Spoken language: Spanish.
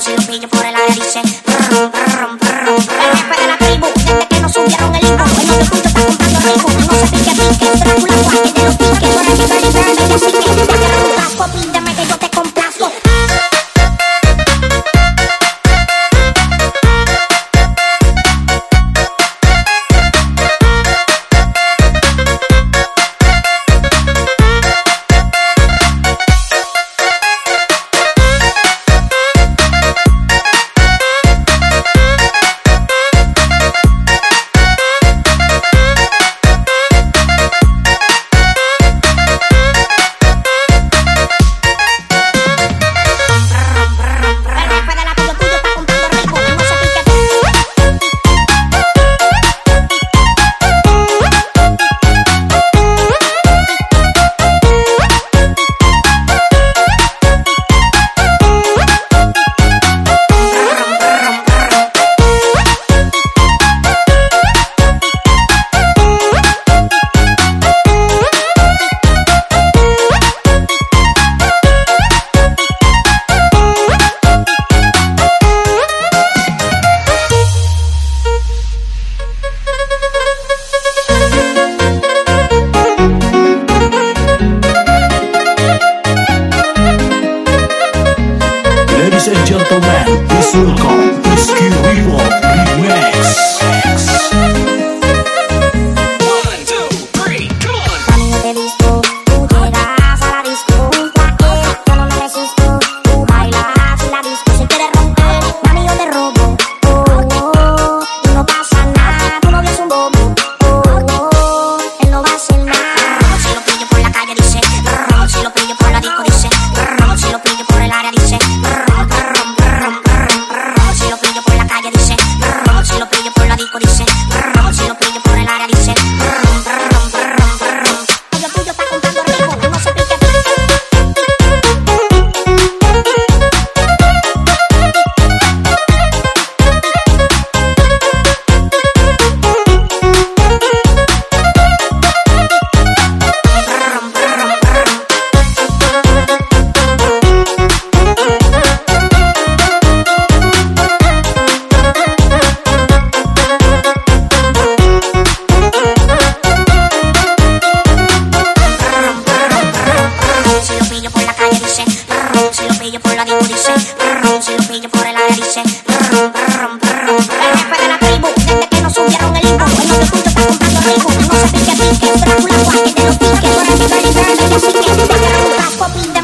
si lo pillo por el aire dicen brum, de la tribu, desde que nos subieron el limbo Hoy no te está No se pique, pique, Drácula, Por que, 思考。Popping